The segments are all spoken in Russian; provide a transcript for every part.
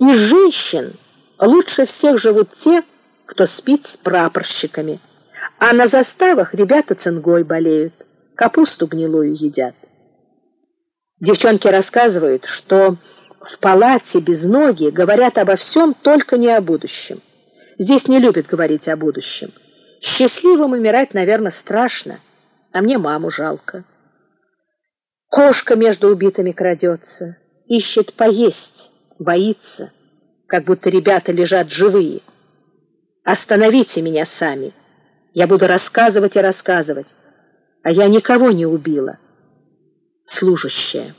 Из женщин лучше всех живут те, кто спит с прапорщиками, а на заставах ребята цингой болеют, капусту гнилую едят. Девчонки рассказывают, что в палате без ноги говорят обо всем, только не о будущем. Здесь не любят говорить о будущем. Счастливым умирать, наверное, страшно, а мне маму жалко. Кошка между убитыми крадется, ищет поесть, боится, как будто ребята лежат живые. Остановите меня сами. Я буду рассказывать и рассказывать, а я никого не убила. Служащая.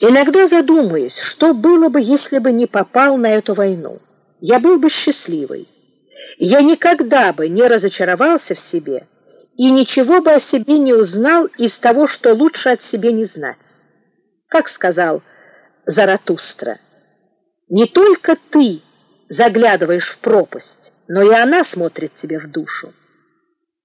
Иногда задумаюсь, что было бы, если бы не попал на эту войну. Я был бы счастливый. Я никогда бы не разочаровался в себе и ничего бы о себе не узнал из того, что лучше от себя не знать. Как сказал Заратустра, «Не только ты заглядываешь в пропасть, но и она смотрит тебе в душу».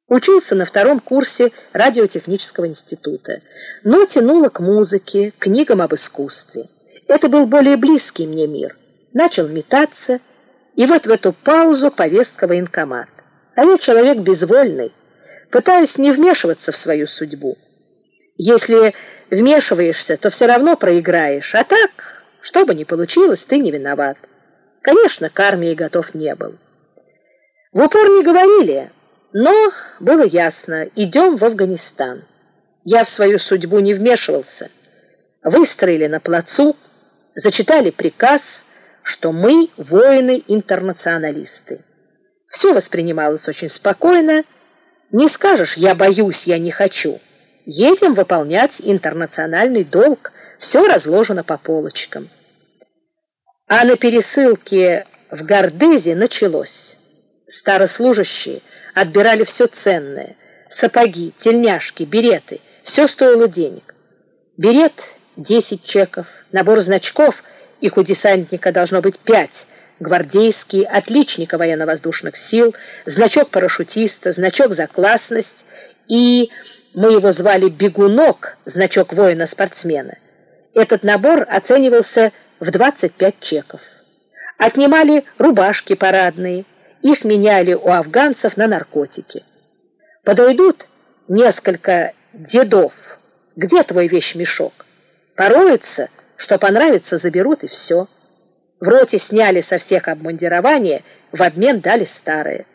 Учился на втором курсе радиотехнического института, но тянуло к музыке, книгам об искусстве. Это был более близкий мне мир. Начал метаться, и вот в эту паузу повестка военкомат. А я человек безвольный, пытаюсь не вмешиваться в свою судьбу. Если вмешиваешься, то все равно проиграешь, а так, что бы ни получилось, ты не виноват. Конечно, к армии готов не был. В упор не говорили, но было ясно, идем в Афганистан. Я в свою судьбу не вмешивался. Выстроили на плацу, зачитали приказ, что мы воины-интернационалисты. Все воспринималось очень спокойно. Не скажешь «я боюсь, я не хочу». Едем выполнять интернациональный долг, все разложено по полочкам. А на пересылке в Гардезе началось. Старослужащие – отбирали все ценное. Сапоги, тельняшки, береты. Все стоило денег. Берет — 10 чеков, набор значков, их у десантника должно быть 5, гвардейский, отличника военно-воздушных сил, значок парашютиста, значок за классность и, мы его звали «бегунок», значок воина-спортсмена. Этот набор оценивался в 25 чеков. Отнимали рубашки парадные, их меняли у афганцев на наркотики. Подойдут несколько дедов. Где твой вещмешок? Пороются, что понравится, заберут и все. В роте сняли со всех обмундирование, в обмен дали старое.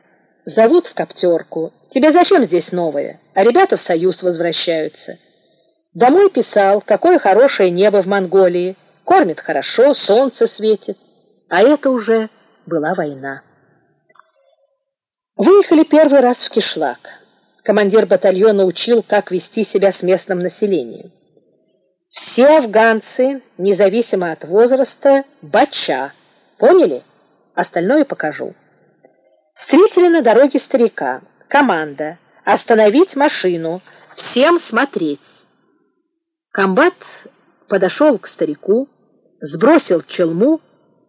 Зовут в коптерку. Тебе зачем здесь новое? А ребята в Союз возвращаются. Домой писал, какое хорошее небо в Монголии. Кормит хорошо, солнце светит. А это уже была война. Выехали первый раз в Кишлак. Командир батальона учил, как вести себя с местным населением. Все афганцы, независимо от возраста, бача. Поняли? Остальное покажу. Встретили на дороге старика. Команда. Остановить машину. Всем смотреть. Комбат подошел к старику, сбросил челму,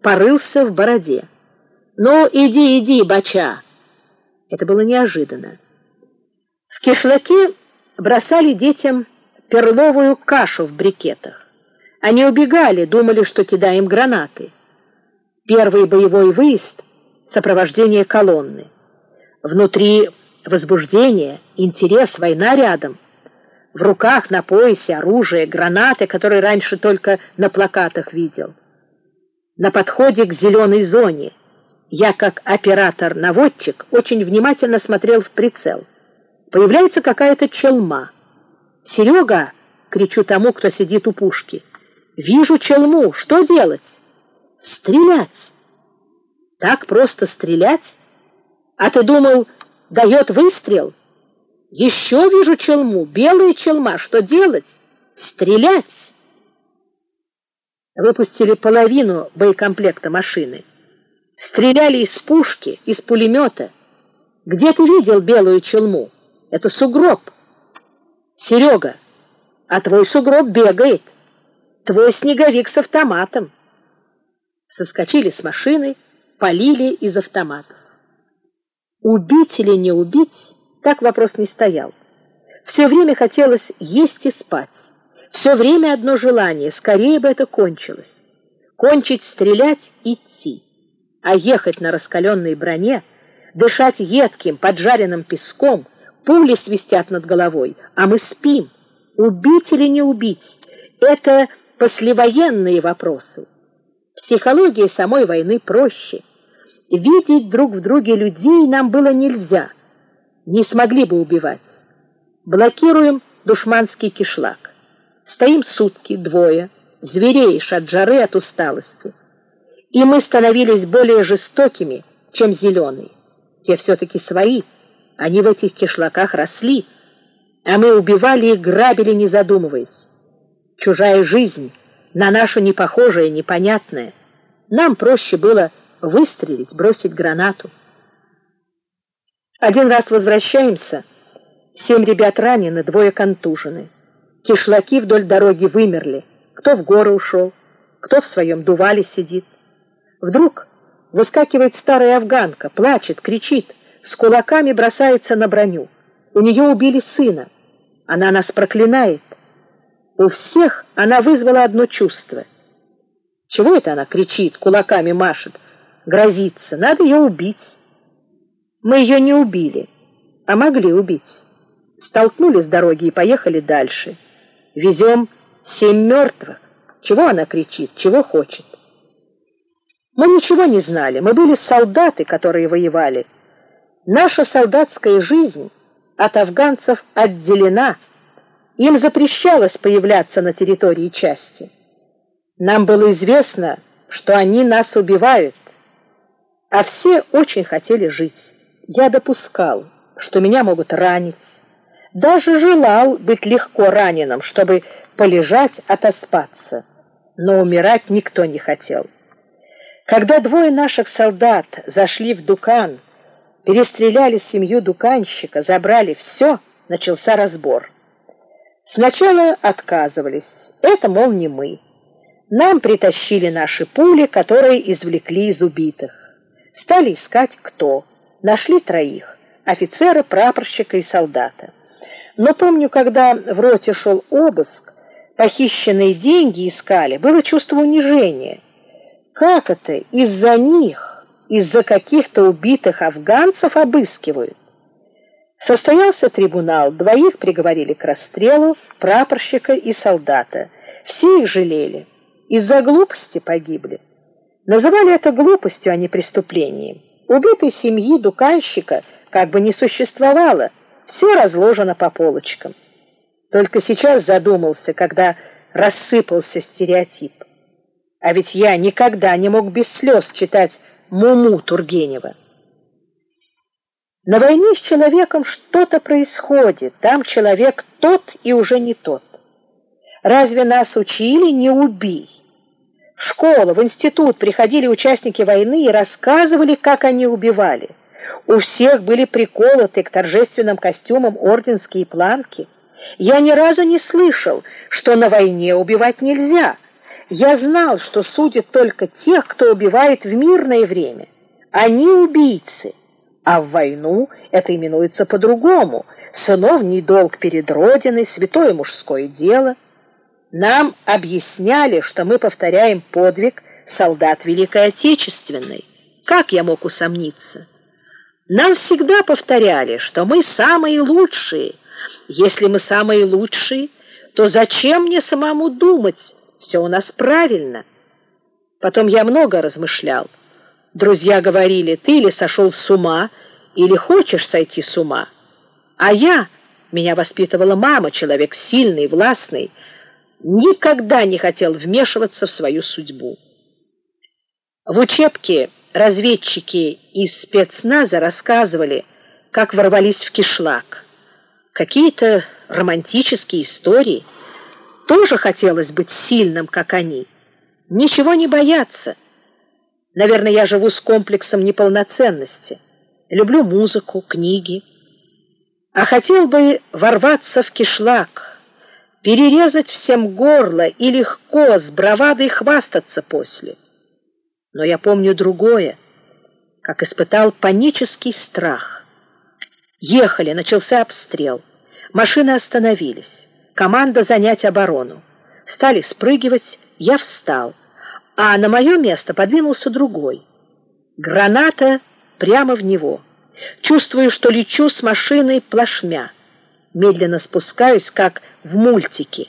порылся в бороде. «Ну, иди, иди, бача!» Это было неожиданно. В кишлаке бросали детям перловую кашу в брикетах. Они убегали, думали, что кидаем гранаты. Первый боевой выезд — сопровождение колонны. Внутри возбуждение, интерес, война рядом. В руках, на поясе оружие, гранаты, которые раньше только на плакатах видел. На подходе к зеленой зоне — я, как оператор-наводчик, очень внимательно смотрел в прицел. Появляется какая-то челма. «Серега!» — кричу тому, кто сидит у пушки. «Вижу челму. Что делать?» «Стрелять!» «Так просто стрелять? А ты думал, дает выстрел?» «Еще вижу челму. Белая челма. Что делать?» «Стрелять!» Выпустили половину боекомплекта машины. Стреляли из пушки, из пулемета. Где ты видел белую челму? Это сугроб. Серега, а твой сугроб бегает. Твой снеговик с автоматом. Соскочили с машины, полили из автоматов. Убить или не убить, так вопрос не стоял. Все время хотелось есть и спать. Все время одно желание, скорее бы это кончилось. кончить стрелять — идти, а ехать на раскаленной броне, дышать едким, поджаренным песком, пули свистят над головой, а мы спим. Убить или не убить — это послевоенные вопросы. Психология самой войны проще. Видеть друг в друге людей нам было нельзя. Не смогли бы убивать. Блокируем душманский кишлак. Стоим сутки, двое, звереешь от жары, от усталости. И мы становились более жестокими, чем зеленые. Те все-таки свои, они в этих кишлаках росли, а мы убивали и грабили, не задумываясь. Чужая жизнь, на нашу непохожая, непонятная. Нам проще было выстрелить, бросить гранату. Один раз возвращаемся, семь ребят ранены, двое контужены. Кишлаки вдоль дороги вымерли. Кто в горы ушел, кто в своем дувале сидит. Вдруг выскакивает старая афганка, плачет, кричит, с кулаками бросается на броню. У нее убили сына. Она нас проклинает. У всех она вызвала одно чувство. Чего это она кричит, кулаками машет, грозится? Надо ее убить. Мы ее не убили, а могли убить. Столкнули с дороги и поехали дальше. Везем семь мертвых. Чего она кричит, чего хочет? Мы ничего не знали, мы были солдаты, которые воевали. Наша солдатская жизнь от афганцев отделена. Им запрещалось появляться на территории части. Нам было известно, что они нас убивают, а все очень хотели жить. Я допускал, что меня могут ранить, даже желал быть легко раненым, чтобы полежать, отоспаться. Но умирать никто не хотел. Когда двое наших солдат зашли в Дукан, перестреляли семью дуканщика, забрали все, начался разбор. Сначала отказывались. Это, мол, не мы. Нам притащили наши пули, которые извлекли из убитых. Стали искать кто. Нашли троих. Офицера, прапорщика и солдата. Но помню, когда в роте шел обыск, похищенные деньги искали, было чувство унижения. Как это из-за них, из-за каких-то убитых афганцев обыскивают? Состоялся трибунал, двоих приговорили к расстрелу, прапорщика и солдата. Все их жалели. Из-за глупости погибли. Называли это глупостью, а не преступлением. Убитой семьи дуканщика как бы не существовало, все разложено по полочкам. Только сейчас задумался, когда рассыпался стереотип. А ведь я никогда не мог без слез читать Муму Тургенева. На войне с человеком что-то происходит, там человек тот и уже не тот. Разве нас учили не убий? В школу, в институт приходили участники войны и рассказывали, как они убивали. У всех были приколоты к торжественным костюмам орденские планки. Я ни разу не слышал, что на войне убивать нельзя. Я знал, что судят только тех, кто убивает в мирное время. Они убийцы. А в войну это именуется по-другому. Сыновний долг перед Родиной, святое мужское дело. Нам объясняли, что мы повторяем подвиг солдат Великой Отечественной. Как я мог усомниться? Нам всегда повторяли, что мы самые лучшие. Если мы самые лучшие, то зачем мне самому думать? Все у нас правильно. Потом я много размышлял. Друзья говорили, ты или сошел с ума, или хочешь сойти с ума. А я, меня воспитывала мама, человек сильный, властный, никогда не хотел вмешиваться в свою судьбу. В учебке разведчики из спецназа рассказывали, как ворвались в кишлак. Какие-то романтические истории. Тоже хотелось быть сильным, как они. Ничего не бояться. Наверное, я живу с комплексом неполноценности. Люблю музыку, книги. А хотел бы ворваться в кишлак, перерезать всем горло и легко с бравадой хвастаться после. Но я помню другое, как испытал панический страх. Ехали, начался обстрел. Машины остановились. Команда занять оборону. Стали спрыгивать, я встал. а на мое место подвинулся другой. Граната прямо в него. Чувствую, что лечу с машиной плашмя. Медленно спускаюсь, как в мультике,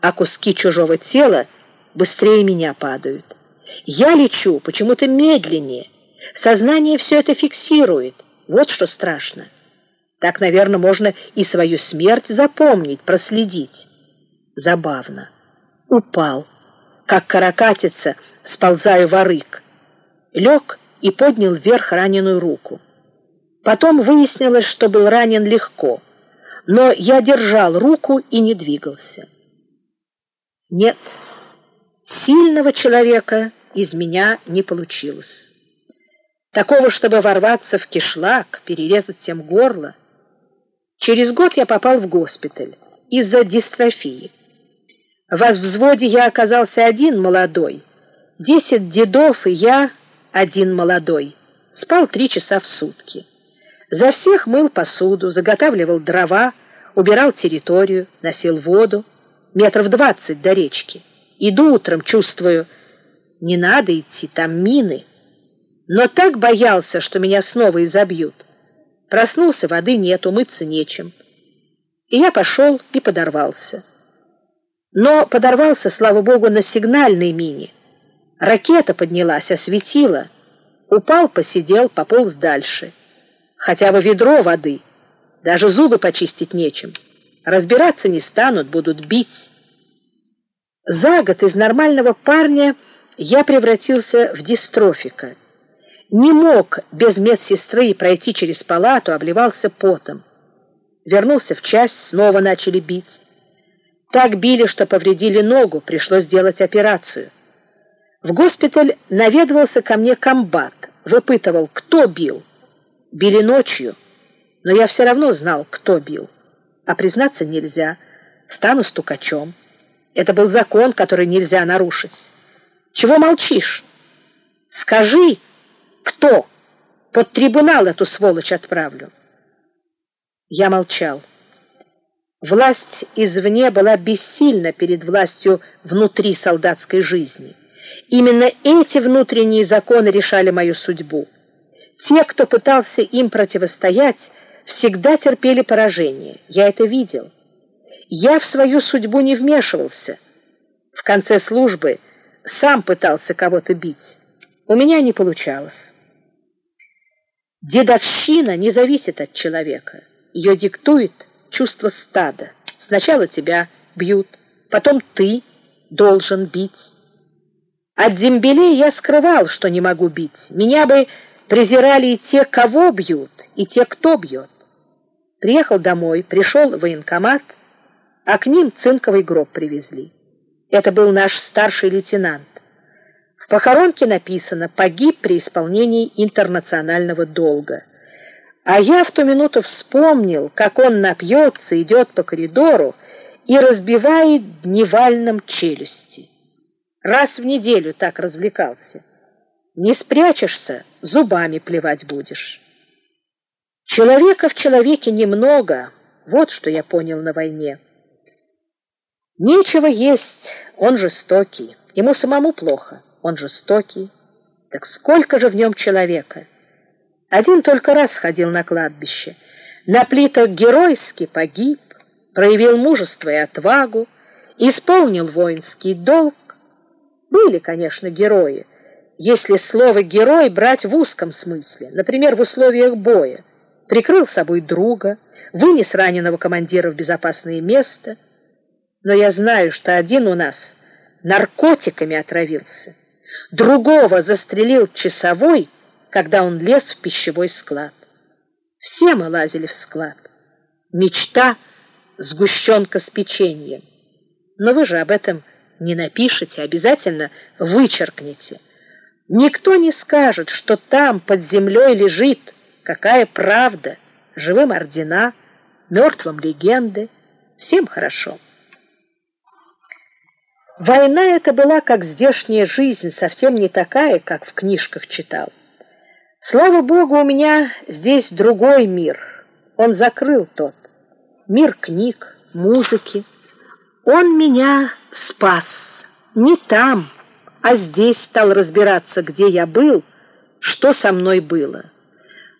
а куски чужого тела быстрее меня падают. Я лечу почему-то медленнее. Сознание все это фиксирует. Вот что страшно. Так, наверное, можно и свою смерть запомнить, проследить. Забавно. Упал, как каракатица, сползаю в арык. Лег и поднял вверх раненую руку. Потом выяснилось, что был ранен легко, но я держал руку и не двигался. Нет, сильного человека из меня не получилось. Такого, чтобы ворваться в кишлак, перерезать тем горло. Через год я попал в госпиталь из-за дистрофии. В взводе я оказался один молодой, десять дедов и я один молодой. Спал три часа в сутки. За всех мыл посуду, заготавливал дрова, убирал территорию, носил воду, метров двадцать до речки. Иду утром, чувствую, не надо идти, там мины. Но так боялся, что меня снова изобьют. Проснулся, воды нет, умыться нечем. И я пошел и подорвался. Но подорвался, слава богу, на сигнальной мине. Ракета поднялась, осветила. Упал, посидел, пополз дальше. Хотя бы ведро воды. Даже зубы почистить нечем. Разбираться не станут, будут бить. За год из нормального парня я превратился в дистрофика. Не мог без медсестры пройти через палату, обливался потом. Вернулся в часть, снова начали бить. Так били, что повредили ногу, пришлось делать операцию. В госпиталь наведывался ко мне комбат, выпытывал, кто бил. Били ночью, но я все равно знал, кто бил. А признаться нельзя, стану стукачом. Это был закон, который нельзя нарушить. Чего молчишь? Скажи, кто? Под трибунал эту сволочь отправлю. Я молчал. Власть извне была бессильна перед властью внутри солдатской жизни. Именно эти внутренние законы решали мою судьбу. Те, кто пытался им противостоять, всегда терпели поражение. Я это видел. Я в свою судьбу не вмешивался. В конце службы сам пытался кого-то бить. У меня не получалось. Дедовщина не зависит от человека. Ее диктует чувство стада. Сначала тебя бьют, потом ты должен бить. От дембелей я скрывал, что не могу бить. Меня бы презирали и те, кого бьют, и те, кто бьет. Приехал домой, пришел в военкомат, а к ним цинковый гроб привезли. Это был наш старший лейтенант. В похоронке написано «погиб при исполнении интернационального долга». А я в ту минуту вспомнил, как он напьется, идет по коридору и разбивает дневальным челюсти. Раз в неделю так развлекался. Не спрячешься, зубами плевать будешь. Человека в человеке немного, вот что я понял на войне. Нечего есть, он жестокий. Ему самому плохо, он жестокий. Так сколько же в нем человека? Один только раз ходил на кладбище. На плитах геройски погиб, проявил мужество и отвагу, исполнил воинский долг. Были, конечно, герои, если слово «герой» брать в узком смысле, например, в условиях боя. Прикрыл собой друга, вынес раненого командира в безопасное место — но я знаю, что один у нас наркотиками отравился, другого застрелил часовой, когда он лез в пищевой склад. Все мы лазили в склад. Мечта — сгущенка с печеньем. Но вы же об этом не напишете, обязательно вычеркните. Никто не скажет, что там под землей лежит какая правда, живым ордена, мертвым легенды. Всем хорошо. Война эта была, как здешняя жизнь, совсем не такая, как в книжках читал. Слава Богу, у меня здесь другой мир. Он закрыл тот. Мир книг, музыки. Он меня спас. Не там, а здесь стал разбираться, где я был, что со мной было.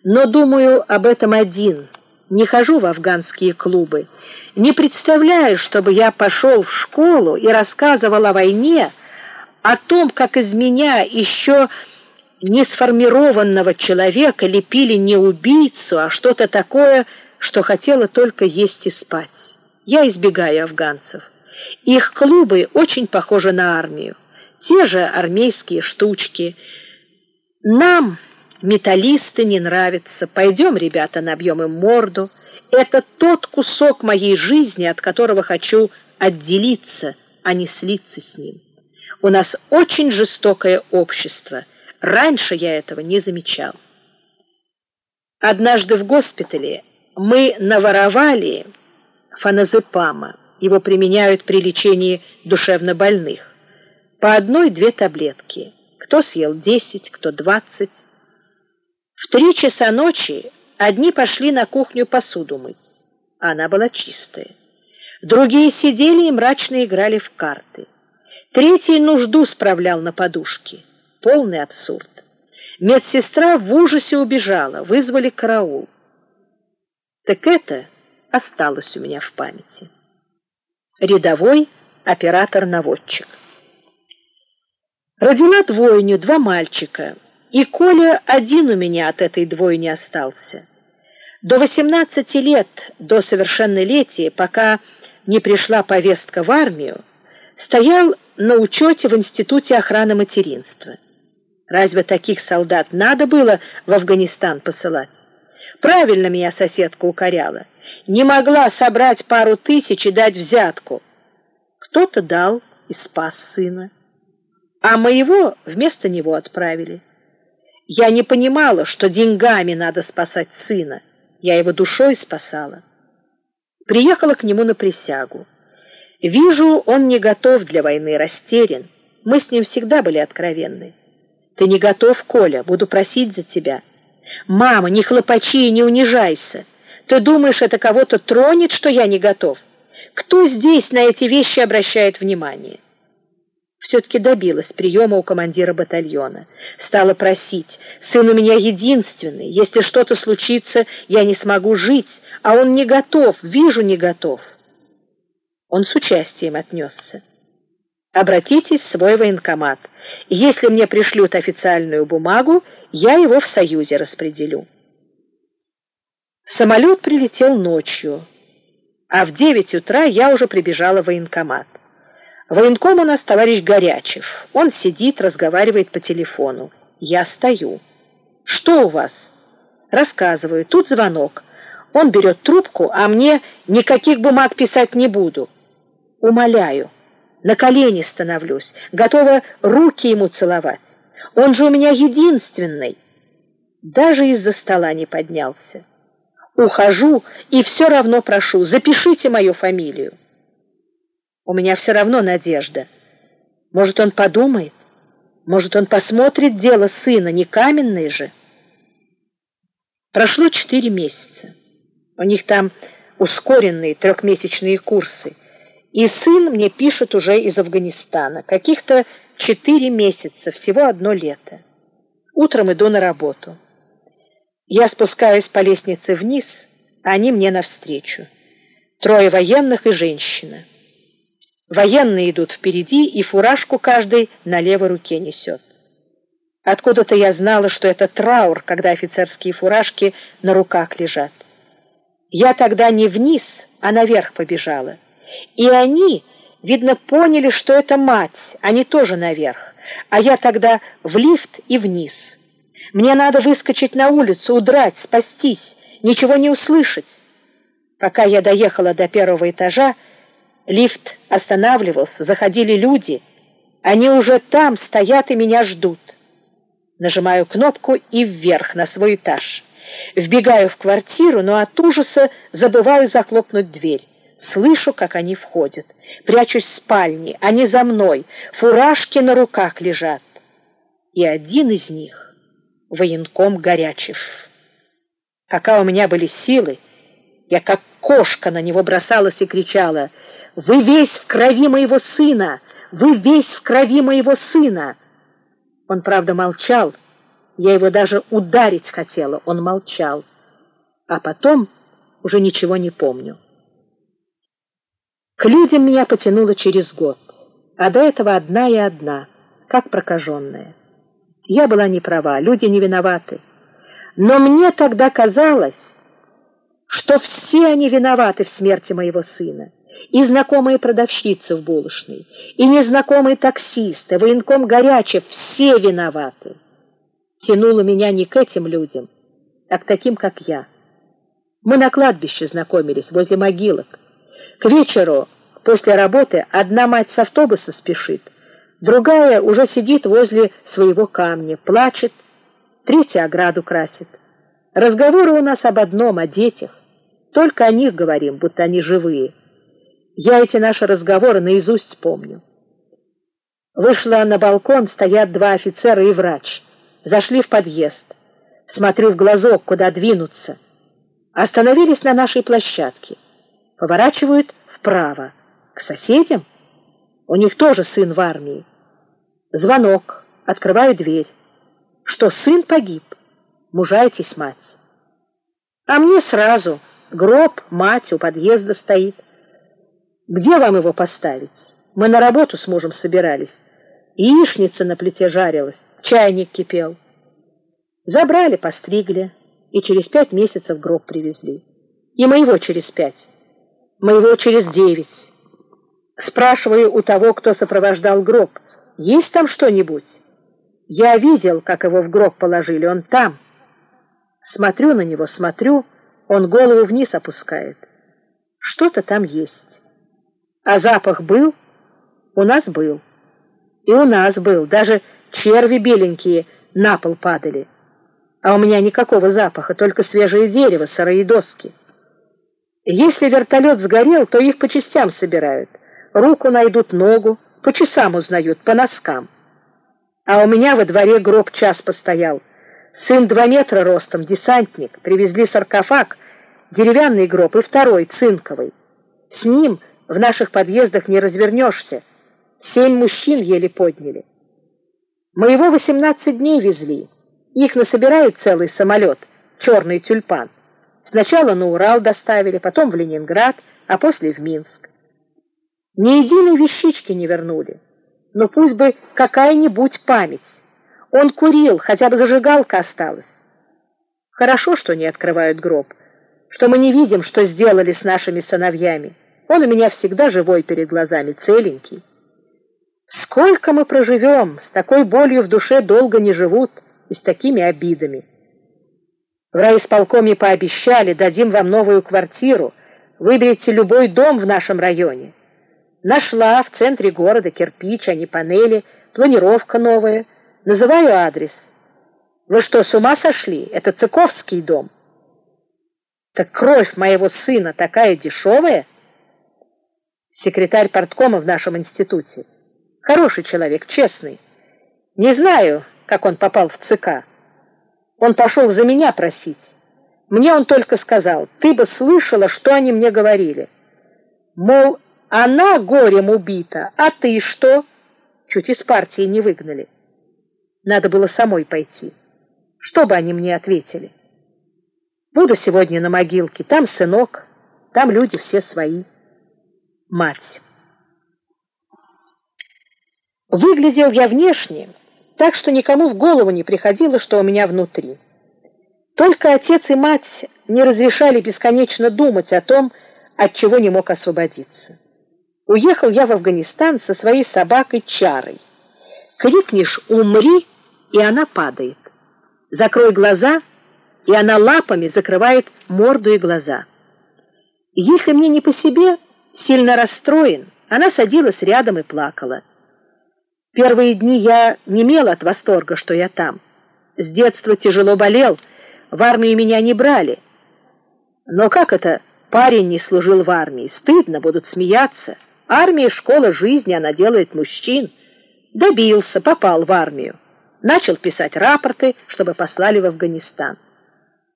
Но думаю об этом один, не хожу в афганские клубы, не представляю, чтобы я пошел в школу и рассказывал о войне, о том, как из меня еще не сформированного человека лепили не убийцу, а что-то такое, что хотела только есть и спать. Я избегаю афганцев. Их клубы очень похожи на армию. Те же армейские штучки. Нам, металлисты, не нравятся. Пойдем, ребята, набьем им морду. Это тот кусок моей жизни, от которого хочу отделиться, а не слиться с ним. У нас очень жестокое общество. Раньше я этого не замечал. Однажды в госпитале мы наворовали фаназепама. Его применяют при лечении душевнобольных. По одной-две таблетки. Кто съел 10, кто 20. В три часа ночи одни пошли на кухню посуду мыть. Она была чистая. Другие сидели и мрачно играли в карты. Третий нужду справлял на подушке. Полный абсурд. Медсестра в ужасе убежала, вызвали караул. Так это осталось у меня в памяти. Рядовой оператор-наводчик. Родила двойню, два мальчика, и Коля один у меня от этой двойни остался. До 18 лет, до совершеннолетия, пока не пришла повестка в армию, стоял на учете в Институте охраны материнства. Разве таких солдат надо было в Афганистан посылать? Правильно меня соседка укоряла. Не могла собрать пару тысяч и дать взятку. Кто-то дал и спас сына. А моего вместо него отправили. Я не понимала, что деньгами надо спасать сына. Я его душой спасала. Приехала к нему на присягу. Вижу, он не готов для войны, растерян. Мы с ним всегда были откровенны. Ты не готов, Коля, буду просить за тебя. Мама, не хлопачи и не унижайся. Ты думаешь, это кого-то тронет, что я не готов? Кто здесь на эти вещи обращает внимание? Все-таки добилась приема у командира батальона. Стала просить. Сын у меня единственный. Если что-то случится, я не смогу жить. А он не готов, вижу, не готов. Он с участием отнесся. Обратитесь в свой военкомат. Если мне пришлют официальную бумагу, я его в Союзе распределю. Самолет прилетел ночью, а в 9 утра я уже прибежала в военкомат. Военком у нас товарищ Горячев. Он сидит, разговаривает по телефону. Я стою. «Что у вас?» Рассказываю. Тут звонок. Он берет трубку, а мне никаких бумаг писать не буду. Умоляю. На колени становлюсь, готова руки ему целовать. Он же у меня единственный. Даже из-за стола не поднялся. Ухожу и все равно прошу, запишите мою фамилию. У меня все равно надежда. Может, он подумает? Может, он посмотрит дело сына, не каменное же? Прошло четыре месяца. У них там ускоренные трехмесячные курсы. И сын мне пишет уже из Афганистана. Каких-то четыре месяца, всего одно лето. Утром иду на работу. Я спускаюсь по лестнице вниз, а они мне навстречу. Трое военных и женщина. Военные идут впереди, и фуражку каждый на левой руке несет. Откуда-то я знала, что это траур, когда офицерские фуражки на руках лежат. Я тогда не вниз, а наверх побежала. И они, видно, поняли, что это мать, они тоже наверх. А я тогда в лифт и вниз. Мне надо выскочить на улицу, удрать, спастись, ничего не услышать. Пока я доехала до первого этажа, лифт останавливался, заходили люди. Они уже там стоят и меня ждут. Нажимаю кнопку и вверх, на свой этаж. Вбегаю в квартиру, но от ужаса забываю захлопнуть дверь. Слышу, как они входят. Прячусь в спальне, они за мной, фуражки на руках лежат. И один из них — военком Горячев. Пока у меня были силы, я как кошка на него бросалась и кричала «Вы весь в крови моего сына! Вы весь в крови моего сына!» Он, правда, молчал. Я его даже ударить хотела. Он молчал. А потом уже ничего не помню. К людям меня потянуло через год, а до этого одна и одна, как прокаженная. Я была не права, люди не виноваты. Но мне тогда казалось, что все они виноваты в смерти моего сына. И знакомые продавщицы в булочной, и незнакомые таксисты, военком Горячев, все виноваты. Тянуло меня не к этим людям, а к таким, как я. Мы на кладбище знакомились, возле могилок. К вечеру после работы одна мать с автобуса спешит, другая уже сидит возле своего камня, плачет, третья ограду красит. Разговоры у нас об одном, о детях. Только о них говорим, будто они живые. Я эти наши разговоры наизусть помню. Вышла на балкон, стоят два офицера и врач. Зашли в подъезд. Смотрю в глазок, куда двинуться. Остановились на нашей площадке. Поворачивают вправо. К соседям? У них тоже сын в армии. Звонок. Открываю дверь. Что, сын погиб? Мужайтесь, мать. А мне сразу. Гроб, мать у подъезда стоит. Где вам его поставить? Мы на работу с мужем собирались. Яичница на плите жарилась, чайник кипел. Забрали, постригли и через пять месяцев гроб привезли. И моего через пять, моего через девять. Спрашиваю у того, кто сопровождал гроб, есть там что-нибудь? Я видел, как его в гроб положили, он там. Смотрю на него, смотрю, он голову вниз опускает. Что-то там есть. А запах был? У нас был. И у нас был. Даже черви беленькие на пол падали. А у меня никакого запаха, только свежее дерево, сырые доски. Если вертолет сгорел, то их по частям собирают. Руку найдут, ногу, по часам узнают, по носкам. А у меня во дворе гроб час постоял. Сын два метра ростом, десантник. Привезли саркофаг, деревянный гроб и второй, цинковый. С ним в наших подъездах не развернешься. Семь мужчин еле подняли. Моего восемнадцать дней везли. Их насобирают целый самолет, черный тюльпан. Сначала на Урал доставили, потом в Ленинград, а после в Минск. Ни единой вещички не вернули. Но пусть бы какая-нибудь память. Он курил, хотя бы зажигалка осталась. Хорошо, что не открывают гроб, что мы не видим, что сделали с нашими сыновьями. Он у меня всегда живой перед глазами, целенький. Сколько мы проживем, с такой болью в душе долго не живут и с такими обидами. В райисполкоме пообещали, дадим вам новую квартиру, выберите любой дом в нашем районе. Нашла в центре города кирпич, а не панели, планировка новая. Называю адрес. Вы что, с ума сошли? Это Цыковский дом. Так кровь моего сына такая дешевая? Секретарь порткома в нашем институте. Хороший человек, честный. Не знаю, как он попал в ЦК. Он пошел за меня просить. Мне он только сказал, ты бы слышала, что они мне говорили. Мол, она горем убита, а ты что? Чуть из партии не выгнали. Надо было самой пойти. Что бы они мне ответили? Буду сегодня на могилке. Там сынок, там люди все свои. Мать. Выглядел я внешне, так что никому в голову не приходило, что у меня внутри. Только отец и мать не разрешали бесконечно думать о том, от чего не мог освободиться. Уехал я в Афганистан со своей собакой Чарой. Крикнешь «Умри!» и она падает. Закрой глаза, и она лапами закрывает морду и глаза. Если мне не по себе, сильно расстроен, она садилась рядом и плакала. Первые дни я немел от восторга, что я там. С детства тяжело болел, в армии меня не брали. Но как это парень не служил в армии? Стыдно, будут смеяться. Армия — школа жизни, она делает мужчин. Добился, попал в армию. Начал писать рапорты, чтобы послали в Афганистан.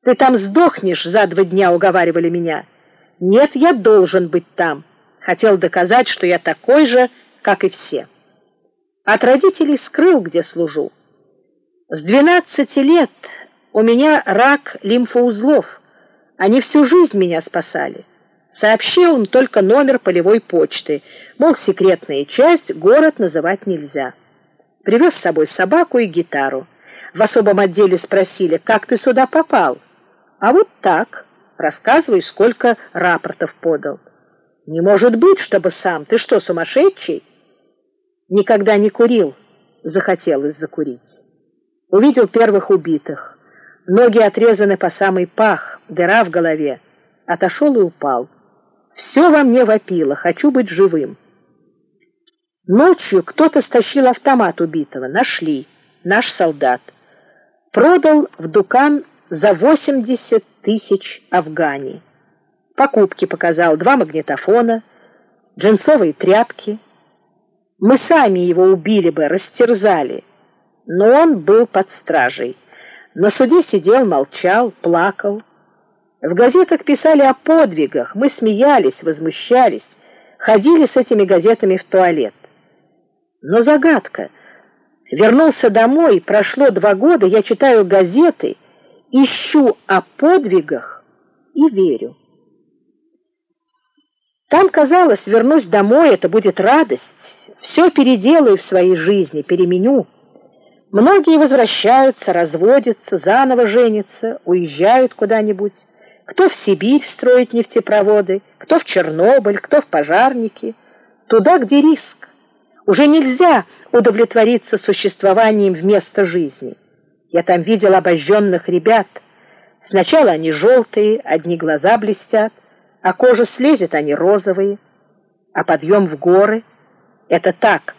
«Ты там сдохнешь за два дня», — уговаривали меня. «Нет, я должен быть там». Хотел доказать, что я такой же, как и все. От родителей скрыл, где служу. С 12 лет у меня рак лимфоузлов. Они всю жизнь меня спасали. Сообщил им только номер полевой почты. Мол, секретная часть, город называть нельзя. Привез с собой собаку и гитару. В особом отделе спросили, как ты сюда попал? А вот так. Рассказывай, сколько рапортов подал. Не может быть, чтобы сам. Ты что, сумасшедший? Никогда не курил. Захотелось закурить. Увидел первых убитых. Ноги отрезаны по самый пах, дыра в голове. Отошел и упал. Все во мне вопило, хочу быть живым. Ночью кто-то стащил автомат убитого. Нашли. Наш солдат. Продал в Дукан за 80 тысяч афгани. Покупки показал два магнитофона, джинсовые тряпки. Мы сами его убили бы, растерзали. Но он был под стражей. На суде сидел, молчал, плакал. В газетах писали о подвигах. Мы смеялись, возмущались, ходили с этими газетами в туалет. Но загадка. Вернулся домой, прошло два года, я читаю газеты, ищу о подвигах и верю. Там казалось, вернусь домой, это будет радость. Все переделаю в своей жизни, переменю. Многие возвращаются, разводятся, заново женятся, уезжают куда-нибудь. Кто в Сибирь строит нефтепроводы, кто в Чернобыль, кто в пожарники. Туда, где риск. Уже нельзя удовлетвориться существованием вместо жизни. Я там видел обожженных ребят. Сначала они желтые, одни глаза блестят, а кожа слезет, они розовые. А подъем в горы — это так.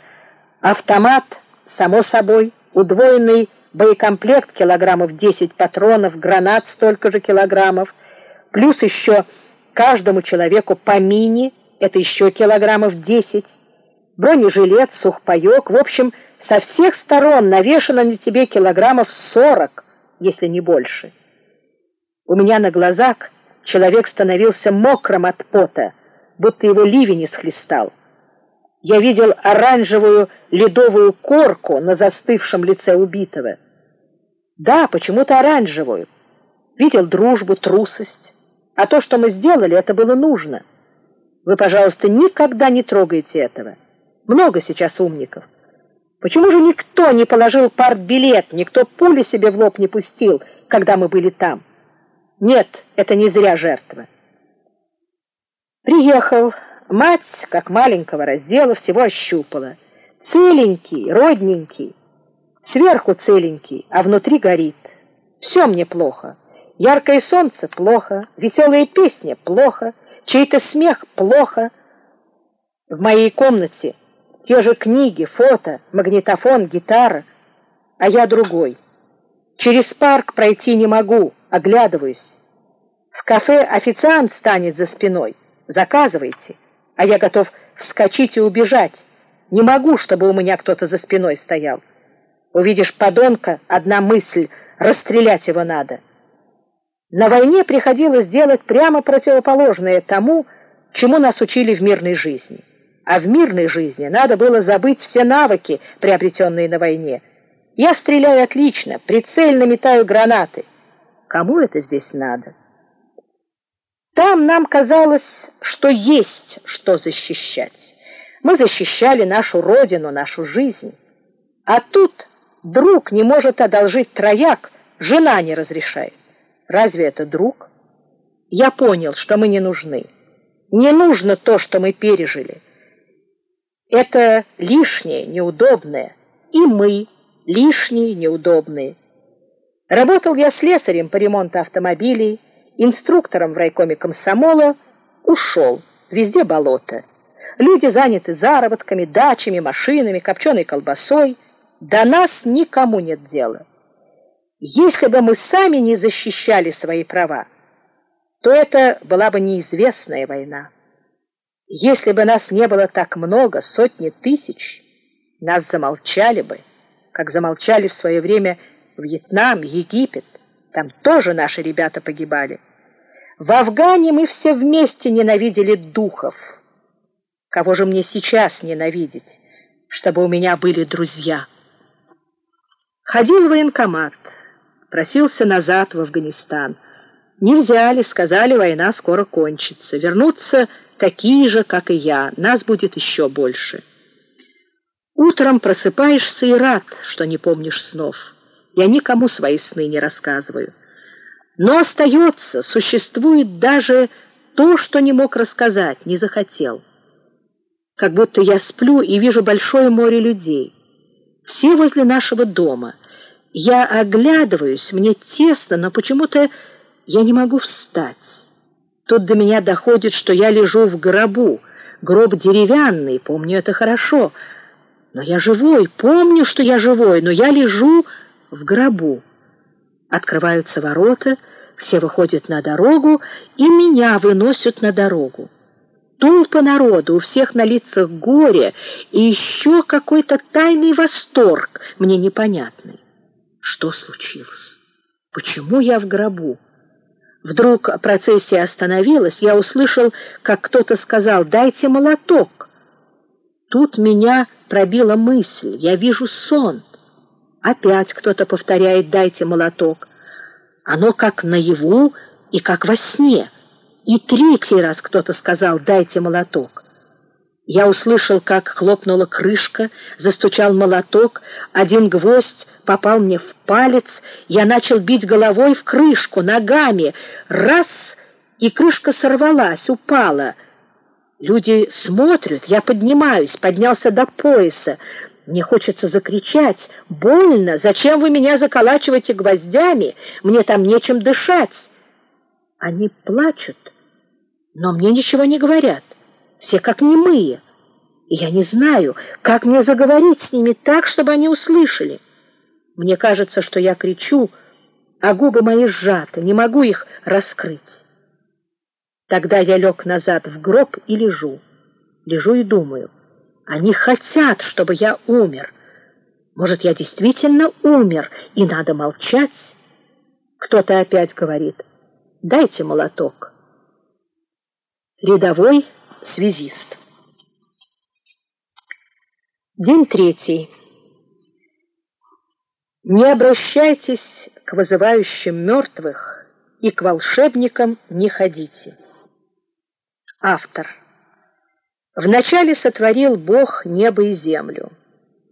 Автомат, само собой, удвоенный боекомплект килограммов 10 патронов, гранат столько же килограммов, плюс еще каждому человеку по мини, это еще килограммов 10 бронежилет, сухпайок, в общем, со всех сторон навешано на тебе килограммов сорок, если не больше. У меня на глазах человек становился мокрым от пота, будто его ливень исхлестал. Я видел оранжевую ледовую корку на застывшем лице убитого. Да, почему-то оранжевую. Видел дружбу, трусость. А то, что мы сделали, это было нужно. Вы, пожалуйста, никогда не трогайте этого. Много сейчас умников. Почему же никто не положил партбилет, никто пули себе в лоб не пустил, когда мы были там? Нет, это не зря жертва. Приехал. Мать, как маленького раздела, всего ощупала. Целенький, родненький. Сверху целенький, а внутри горит. Все мне плохо. Яркое солнце — плохо. Веселые песни — плохо. Чей-то смех — плохо. В моей комнате — те же книги, фото, магнитофон, гитара, а я другой. Через парк пройти не могу, оглядываюсь. В кафе официант станет за спиной. Заказывайте, а я готов вскочить и убежать. Не могу, чтобы у меня кто-то за спиной стоял. Увидишь подонка, одна мысль — расстрелять его надо. На войне приходилось делать прямо противоположное тому, чему нас учили в мирной жизни а в мирной жизни надо было забыть все навыки, приобретенные на войне. Я стреляю отлично, прицельно метаю гранаты. Кому это здесь надо? Там нам казалось, что есть что защищать. Мы защищали нашу родину, нашу жизнь. А тут друг не может одолжить трояк, жена не разрешает. Разве это друг? Я понял, что мы не нужны. Не нужно то, что мы пережили. Это лишнее, неудобное. И мы лишние, неудобные. Работал я слесарем по ремонту автомобилей, инструктором в райкоме комсомола, ушел. Везде болото. Люди заняты заработками, дачами, машинами, копченой колбасой. До нас никому нет дела. Если бы мы сами не защищали свои права, то это была бы неизвестная война. Если бы нас не было так много, сотни тысяч, нас замолчали бы, как замолчали в свое время Вьетнам, Египет. Там тоже наши ребята погибали. В Афгане мы все вместе ненавидели духов. Кого же мне сейчас ненавидеть? чтобы у меня были друзья. Ходил в военкомат, просился назад в Афганистан. Не взяли, сказали, война скоро кончится. Вернутся такие же, как и я, нас будет еще больше. Утром просыпаешься и рад, что не помнишь снов. Я никому свои сны не рассказываю. Но остается, существует даже то, что не мог рассказать, не захотел. Как будто я сплю и вижу большое море людей. Все возле нашего дома. Я оглядываюсь, мне тесно, но почему-то я не могу встать. Тут до меня доходит, что я лежу в гробу. Гроб деревянный, помню это хорошо. Но я живой, помню, что я живой, но я лежу в гробу. Открываются ворота, все выходят на дорогу, и меня выносят на дорогу. Толпа народу, у всех на лицах горе и еще какой-то тайный восторг, мне непонятный. Что случилось? Почему я в гробу? Вдруг процессия остановилась, я услышал, как кто-то сказал «дайте молоток». Тут меня пробила мысль, я вижу сон. Опять кто-то повторяет «дайте молоток». Оно как наяву и как во сне. И третий раз кто-то сказал «дайте молоток». Я услышал, как хлопнула крышка, застучал молоток, один гвоздь попал мне в палец, я начал бить головой в крышку, ногами. Раз, и крышка сорвалась, упала. Люди смотрят, я поднимаюсь, поднялся до пояса. Мне хочется закричать. «Больно! Зачем вы меня заколачиваете гвоздями? Мне там нечем дышать!» Они плачут, но мне ничего не говорят все как немые. Я не знаю, как мне заговорить с ними так, чтобы они услышали. Мне кажется, что я кричу, а губы мои сжаты, не могу их раскрыть. Тогда я лег назад в гроб и лежу. Лежу и думаю, они хотят, чтобы я умер. Может, я действительно умер, и надо молчать? Кто-то опять говорит, дайте молоток. Рядовой связист. День третий. Не обращайтесь к вызывающим мертвых и к волшебникам не ходите. Автор. Вначале сотворил Бог небо и землю,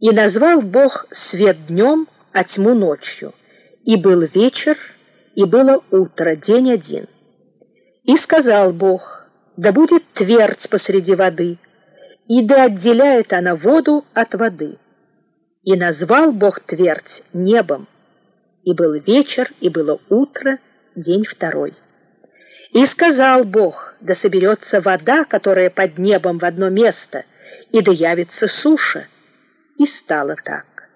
и назвал Бог свет днем, а тьму ночью, и был вечер, и было утро, день один. И сказал Бог, да будет твердь посреди воды, и да отделяет она воду от воды. И назвал Бог твердь небом, и был вечер, и было утро, день второй. И сказал Бог, да соберется вода, которая под небом в одно место, и да явится суша. И стало так.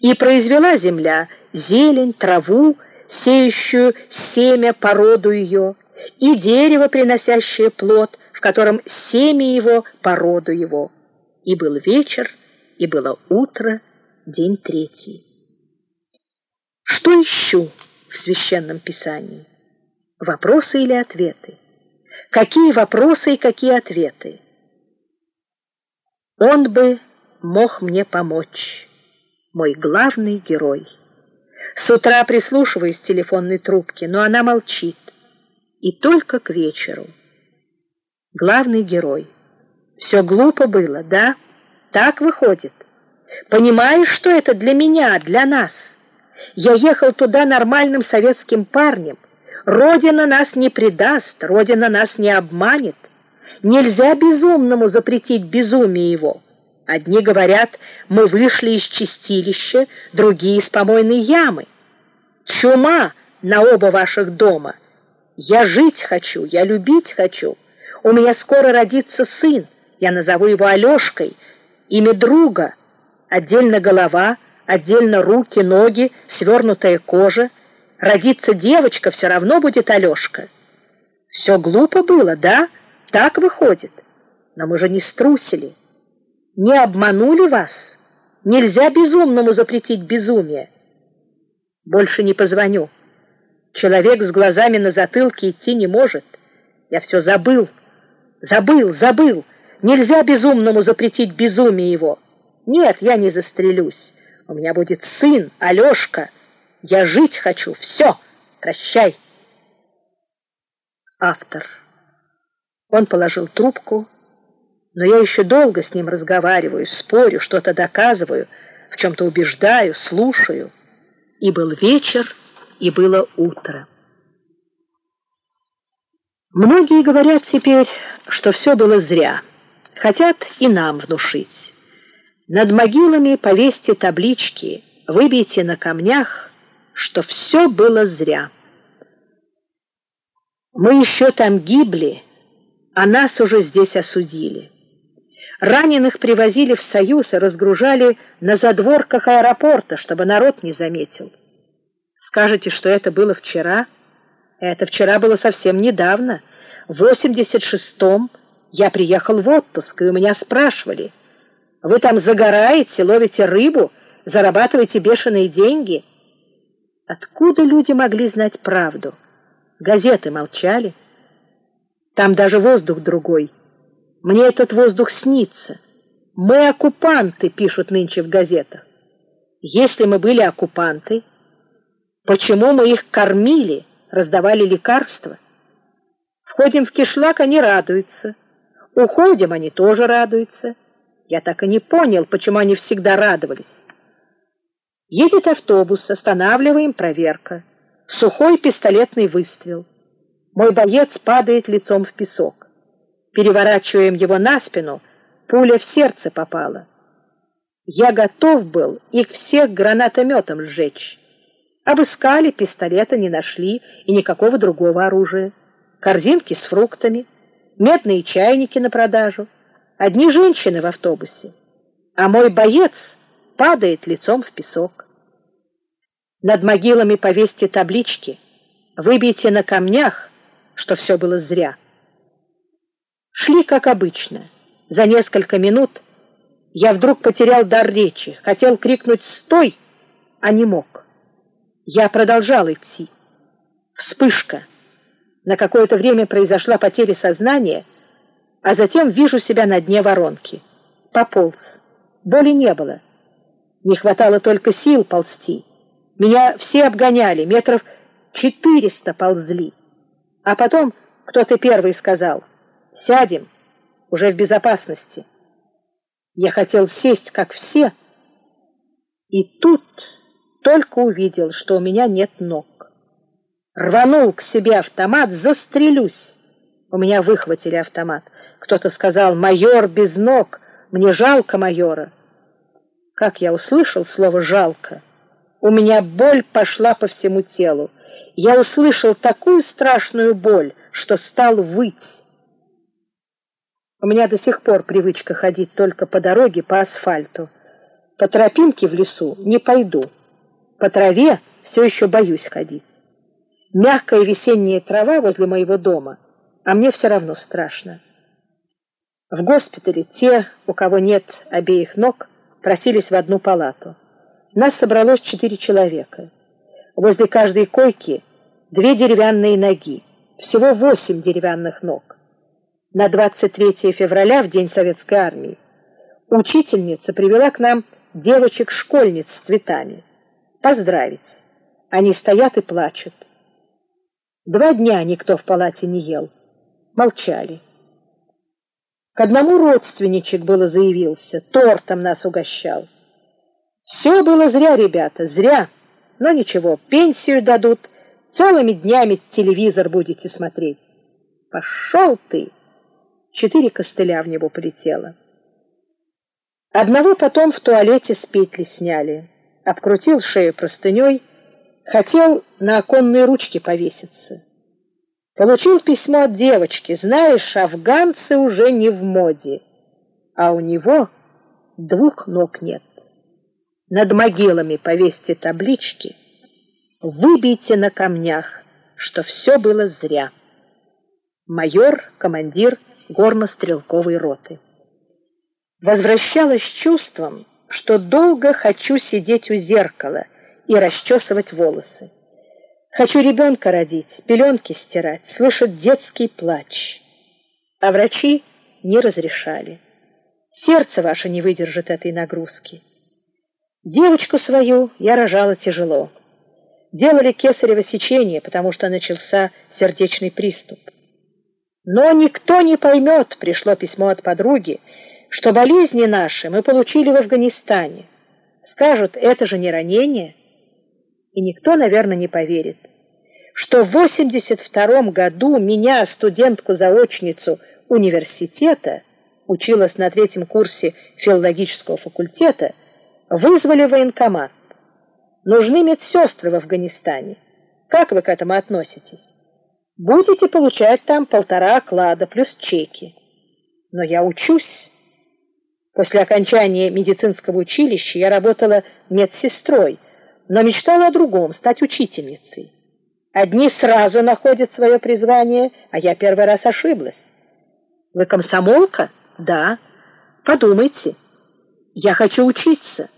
И произвела земля зелень, траву, сеющую семя породу ее, и дерево, приносящее плод, в котором семя его, породу его. И был вечер, и было утро, день третий. Что ищу в Священном Писании? Вопросы или ответы? Какие вопросы и какие ответы? Он бы мог мне помочь, мой главный герой. С утра прислушиваюсь к телефонной трубке, но она молчит и только к вечеру. Главный герой. Все глупо было, да? Так выходит. Понимаешь, что это для меня, для нас? Я ехал туда нормальным советским парнем. Родина нас не предаст, Родина нас не обманет. Нельзя безумному запретить безумие его. Одни говорят, мы вышли из чистилища, другие из помойной ямы. Чума на оба ваших дома — я жить хочу, я любить хочу. У меня скоро родится сын, я назову его Алешкой, имя друга. Отдельно голова, отдельно руки, ноги, свернутая кожа. Родится девочка, все равно будет Алешка. Все глупо было, да? Так выходит. Но мы же не струсили. Не обманули вас? Нельзя безумному запретить безумие. Больше не позвоню. Человек с глазами на затылке идти не может. Я все забыл, забыл, забыл. Нельзя безумному запретить безумие его. Нет, я не застрелюсь. У меня будет сын, Алешка. Я жить хочу. Все, прощай. Автор. Он положил трубку, но я еще долго с ним разговариваю, спорю, что-то доказываю, в чем-то убеждаю, слушаю. И был вечер, и было утро. Многие говорят теперь, что все было зря. Хотят и нам внушить. Над могилами повесьте таблички, выбейте на камнях, что все было зря. Мы еще там гибли, а нас уже здесь осудили. Раненых привозили в Союз и разгружали на задворках аэропорта, чтобы народ не заметил. Скажете, что это было вчера? Это вчера было совсем недавно. В 86-м я приехал в отпуск, и у меня спрашивали, «Вы там загораете, ловите рыбу, зарабатываете бешеные деньги?» Откуда люди могли знать правду? Газеты молчали. Там даже воздух другой. Мне этот воздух снится. Мы оккупанты, пишут нынче в газетах. Если мы были оккупанты, почему мы их кормили, раздавали лекарства? Входим в кишлак, они радуются. Уходим, они тоже радуются. Я так и не понял, почему они всегда радовались. Едет автобус, останавливаем, проверка. Сухой пистолетный выстрел. Мой боец падает лицом в песок. Переворачиваем его на спину, пуля в сердце попала. Я готов был их всех гранатометом сжечь. Обыскали, пистолета не нашли и никакого другого оружия. Корзинки с фруктами, медные чайники на продажу, одни женщины в автобусе. А мой боец падает лицом в песок. Над могилами повесьте таблички, выбейте на камнях, что все было зря. Шли, как обычно. За несколько минут я вдруг потерял дар речи, хотел крикнуть «Стой!», а не мог. Я продолжал идти. Вспышка. На какое-то время произошла потеря сознания, а затем вижу себя на дне воронки. Пополз. Боли не было. Не хватало только сил ползти. Меня все обгоняли, метров четыреста ползли. А потом кто-то первый сказал «Сядем, уже в безопасности». Я хотел сесть, как все, и тут только увидел, что у меня нет ног. Рванул к себе автомат, застрелюсь. У меня выхватили автомат. Кто-то сказал, майор без ног, мне жалко майора. Как я услышал слово «жалко», у меня боль пошла по всему телу. Я услышал такую страшную боль, что стал выть. У меня до сих пор привычка ходить только по дороге, по асфальту. По тропинке в лесу не пойду. По траве все еще боюсь ходить. Мягкая весенняя трава возле моего дома, а мне все равно страшно. В госпитале те, у кого нет обеих ног, просились в одну палату. Нас собралось четыре человека. Возле каждой койки две деревянные ноги, всего восемь деревянных ног. На 23 февраля, в День Советской Армии, учительница привела к нам девочек-школьниц с цветами поздравить. Они стоят и плачут. Два дня никто в палате не ел. Молчали. К одному родственничек было заявился, тортом нас угощал. Все было зря, ребята, зря. Но ничего, пенсию дадут, целыми днями телевизор будете смотреть. Пошел ты! Четыре костыля в него полетело. Одного потом в туалете с петли сняли обкрутил шею простыней, хотел на оконные ручки повеситься. Получил письмо от девочки. Знаешь, афганцы уже не в моде, а у него двух ног нет. Над могилами повесьте таблички, выбейте на камнях, что все было зря. Майор, командир горно-стрелковой роты. Возвращалась чувством, что долго хочу сидеть у зеркала и расчесывать волосы. Хочу ребенка родить, пеленки стирать, слышать детский плач. А врачи не разрешали. Сердце ваше не выдержит этой нагрузки. Девочку свою я рожала тяжело. Делали кесарево сечение, потому что начался сердечный приступ. Но никто не поймет, пришло письмо от подруги, что болезни наши мы получили в Афганистане. Скажут, это же не ранение. И никто, наверное, не поверит, что в 82 году меня, студентку-заочницу университета, училась на третьем курсе филологического факультета, вызвали в военкомат. Нужны медсестры в Афганистане. Как вы к этому относитесь? Будете получать там полтора оклада плюс чеки. Но я учусь. После окончания медицинского училища я работала медсестрой, но мечтала о другом стать учительницей. Одни сразу находят свое призвание, а я первый раз ошиблась. Вы комсомолка? Да. Подумайте. Я хочу учиться.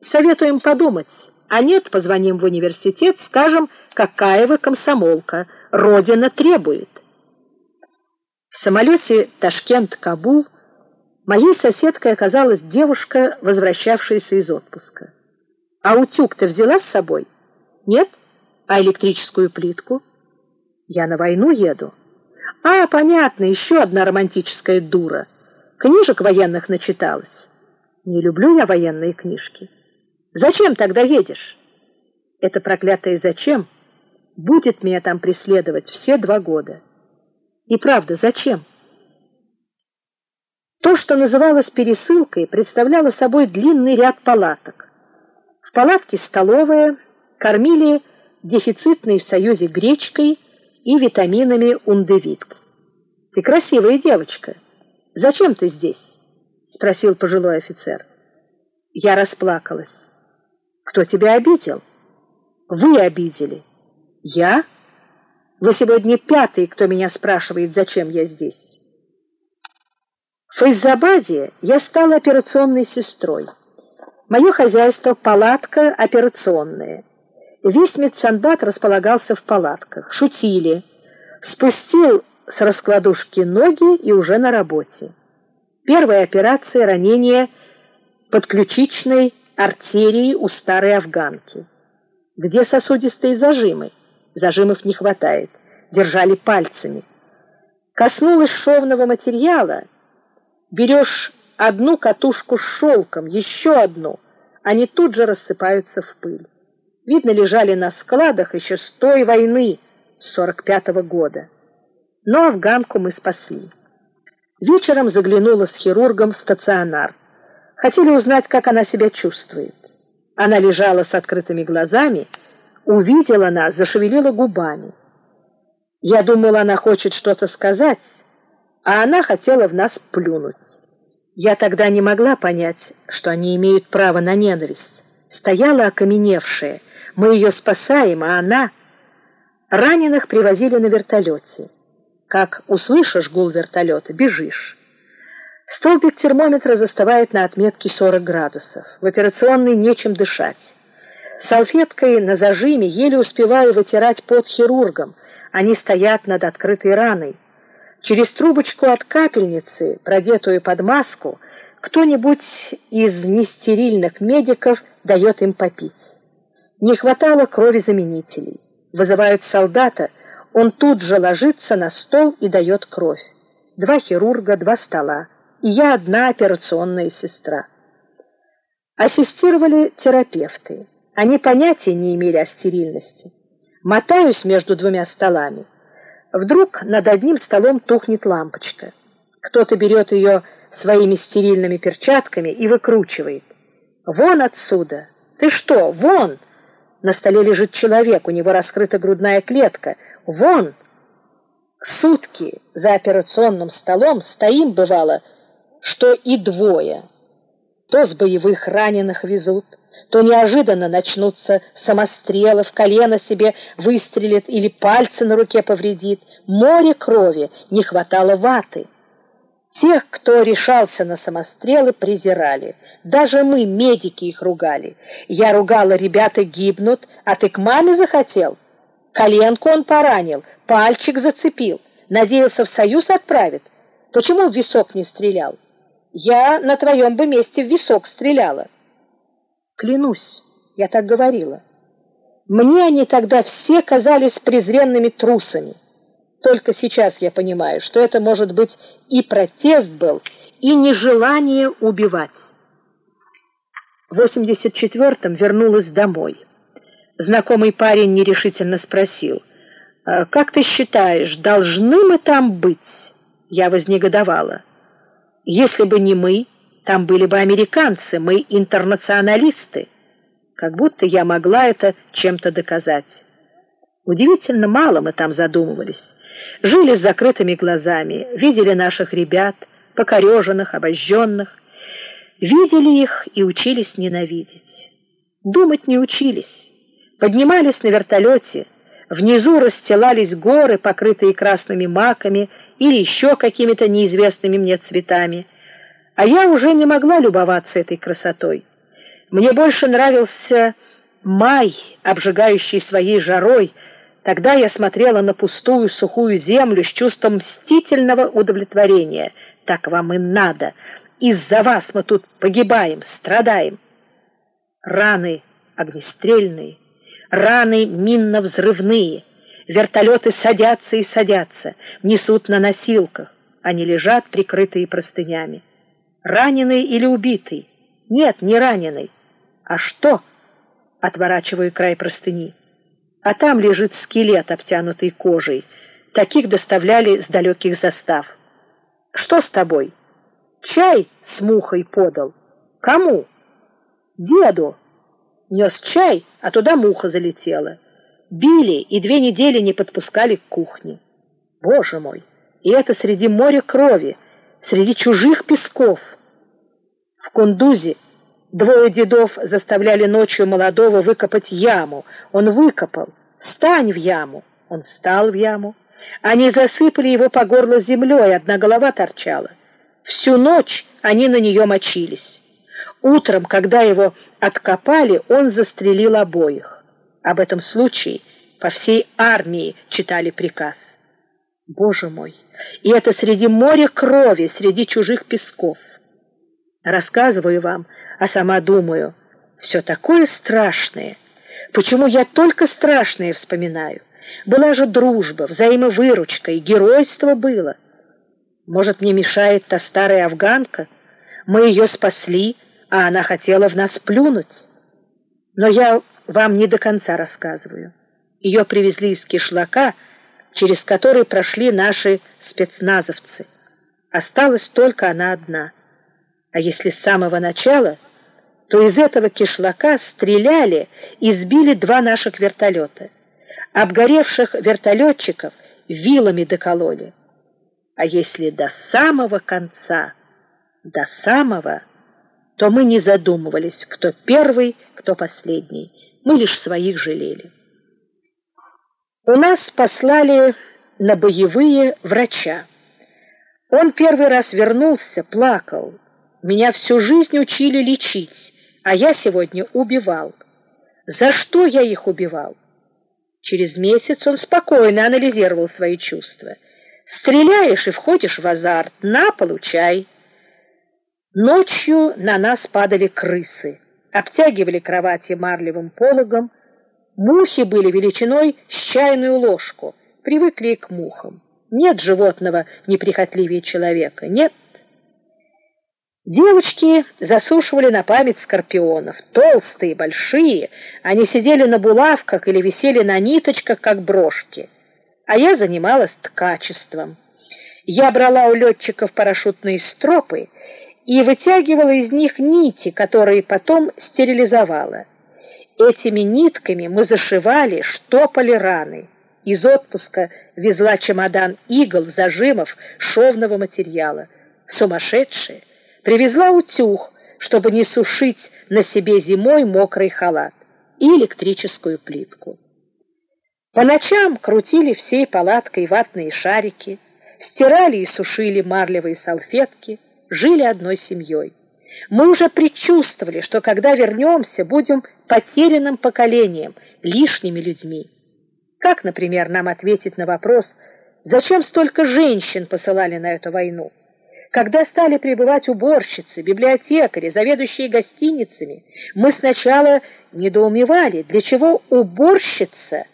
Советуем подумать. А нет, позвоним в университет, скажем, какая вы комсомолка. Родина требует. В самолете Ташкент-Кабул моей соседкой оказалась девушка, возвращавшаяся из отпуска. А утюг-то взяла с собой? Нет? А электрическую плитку? Я на войну еду. А, понятно, еще одна романтическая дура. Книжек военных начиталась. Не люблю я военные книжки. Зачем тогда едешь? Это проклятое «зачем» будет меня там преследовать все два года. И правда, зачем? То, что называлось пересылкой, представляло собой длинный ряд палаток. В палатке столовая кормили дефицитной в Союзе гречкой и витаминами ундевит. «Ты красивая девочка. Зачем ты здесь?» — спросил пожилой офицер. Я расплакалась. Кто тебя обидел? Вы обидели. Я? Вы сегодня пятый, кто меня спрашивает, зачем я здесь. В Файзабаде я стала операционной сестрой. Мое хозяйство — палатка операционная. Весь медсанбат располагался в палатках. Шутили. Спустил с раскладушки ноги и уже на работе. Первая операция — ранение подключичной артерии у старой афганки. Где сосудистые зажимы? Зажимов не хватает. Держали пальцами. Коснулась шовного материала. Берешь одну катушку с шелком, еще одну. Они тут же рассыпаются в пыль. Видно, лежали на складах еще с той войны, с 45-го года. Но афганку мы спасли. Вечером заглянула с хирургом в стационар. Хотели узнать, как она себя чувствует. Она лежала с открытыми глазами, увидела нас, зашевелила губами. Я думала, она хочет что-то сказать, а она хотела в нас плюнуть. Я тогда не могла понять, что они имеют право на ненависть. Стояла окаменевшая. Мы ее спасаем, а она... Раненых привозили на вертолете. Как услышишь гул вертолета, бежишь. Столбик термометра застывает на отметке 40 градусов. В операционной нечем дышать. Салфеткой на зажиме еле успеваю вытирать под хирургом. Они стоят над открытой раной. Через трубочку от капельницы, продетую под маску, кто-нибудь из нестерильных медиков дает им попить. Не хватало крови заменителей. Вызывают солдата, он тут же ложится на стол и дает кровь. Два хирурга, два стола и я одна операционная сестра. Ассистировали терапевты. Они понятия не имели о стерильности. Мотаюсь между двумя столами. Вдруг над одним столом тухнет лампочка. Кто-то берет ее своими стерильными перчатками и выкручивает. «Вон отсюда! Ты что? Вон!» На столе лежит человек, у него раскрыта грудная клетка. «Вон!» Сутки за операционным столом стоим, бывало, что и двое. То с боевых раненых везут, то неожиданно начнутся самострелы, в колено себе выстрелит или пальцы на руке повредит. Море крови, не хватало ваты. Тех, кто решался на самострелы, презирали. Даже мы, медики, их ругали. Я ругала, ребята гибнут, а ты к маме захотел? Коленку он поранил, пальчик зацепил. Надеялся, в союз отправит. Почему в висок не стрелял? Я на твоем бы месте в висок стреляла. Клянусь, я так говорила. Мне они тогда все казались презренными трусами. Только сейчас я понимаю, что это, может быть, и протест был, и нежелание убивать. В 84-м вернулась домой. Знакомый парень нерешительно спросил, «А «Как ты считаешь, должны мы там быть?» Я вознегодовала. «Если бы не мы, там были бы американцы, мы интернационалисты. Как будто я могла это чем-то доказать». Удивительно мало мы там задумывались. Жили с закрытыми глазами, видели наших ребят, покореженных, обожженных, видели их и учились ненавидеть. Думать не учились. Поднимались на вертолете, внизу расстилались горы, покрытые красными маками или еще какими-то неизвестными мне цветами, а я уже не могла любоваться этой красотой. Мне больше нравился май, обжигающий своей жарой, Тогда я смотрела на пустую сухую землю с чувством мстительного удовлетворения. Так вам и надо. Из-за вас мы тут погибаем, страдаем. Раны огнестрельные, раны минно-взрывные. Вертолеты садятся и садятся, несут на носилках. Они лежат, прикрытые простынями. Раненый или убитый? Нет, не раненый. А что? Отворачиваю край простыни а там лежит скелет, обтянутый кожей. Таких доставляли с далеких застав. Что с тобой? Чай с мухой подал. Кому? Деду. Нес чай, а туда муха залетела. Били и две недели не подпускали к кухне. Боже мой! И это среди моря крови, среди чужих песков. В Кундузе Двое дедов заставляли ночью молодого выкопать яму. Он выкопал. «Стань в яму!» Он стал в яму. Они засыпали его по горло землей, одна голова торчала. Всю ночь они на нее мочились. Утром, когда его откопали, он застрелил обоих. Об этом случае по всей армии читали приказ. Боже мой! И это среди моря крови, среди чужих песков. Рассказываю вам, а сама думаю, все такое страшное. Почему я только страшное вспоминаю? Была же дружба, взаимовыручка, и геройство было. Может, мне мешает та старая афганка? Мы ее спасли, а она хотела в нас плюнуть. Но я вам не до конца рассказываю. Ее привезли из кишлака, через который прошли наши спецназовцы. Осталась только она одна. А если с самого начала то из этого кишлака стреляли и сбили два наших вертолета. Обгоревших вертолетчиков вилами докололи. А если до самого конца, до самого, то мы не задумывались, кто первый, кто последний. Мы лишь своих жалели. У нас послали на боевые врача. Он первый раз вернулся, плакал. Меня всю жизнь учили лечить а я сегодня убивал. За что я их убивал? Через месяц он спокойно анализировал свои чувства. Стреляешь и входишь в азарт. На, получай. Ночью на нас падали крысы, обтягивали кровати марлевым пологом. Мухи были величиной с чайную ложку, привыкли к мухам. Нет животного неприхотливее человека, нет. Девочки засушивали на память скорпионов, толстые, большие. Они сидели на булавках или висели на ниточках, как брошки. А я занималась ткачеством. Я брала у летчиков парашютные стропы и вытягивала из них нити, которые потом стерилизовала. Этими нитками мы зашивали, штопали раны. Из отпуска везла чемодан игл, зажимов, шовного материала. Сумасшедшие! привезла утюг, чтобы не сушить на себе зимой мокрый халат, и электрическую плитку. По ночам крутили всей палаткой ватные шарики, стирали и сушили марлевые салфетки, жили одной семьей. Мы уже предчувствовали, что когда вернемся, будем потерянным поколением, лишними людьми. Как, например, нам ответить на вопрос, зачем столько женщин посылали на эту войну? Когда стали прибывать уборщицы, библиотекари, заведующие гостиницами, мы сначала недоумевали, для чего уборщица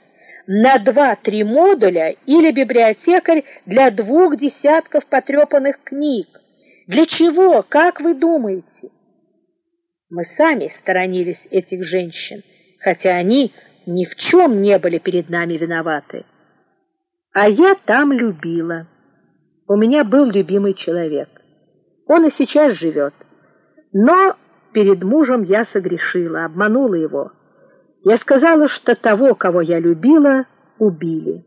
на два-три модуля или библиотекарь для двух десятков потрепанных книг. Для чего, как вы думаете? Мы сами сторонились этих женщин, хотя они ни в чем не были перед нами виноваты. А я там любила. У меня был любимый человек. Он и сейчас живет. Но перед мужем я согрешила, обманула его. Я сказала, что того, кого я любила, убили.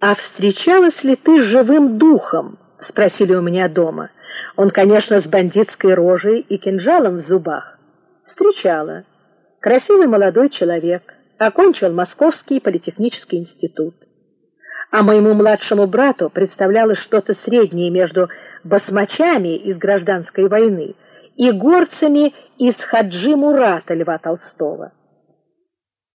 «А встречалась ли ты с живым духом?» — спросили у меня дома. Он, конечно, с бандитской рожей и кинжалом в зубах. Встречала. Красивый молодой человек. Окончил Московский политехнический институт а моему младшему брату представлялось что-то среднее между басмачами из гражданской войны и горцами из Хаджи Мурата Льва Толстого.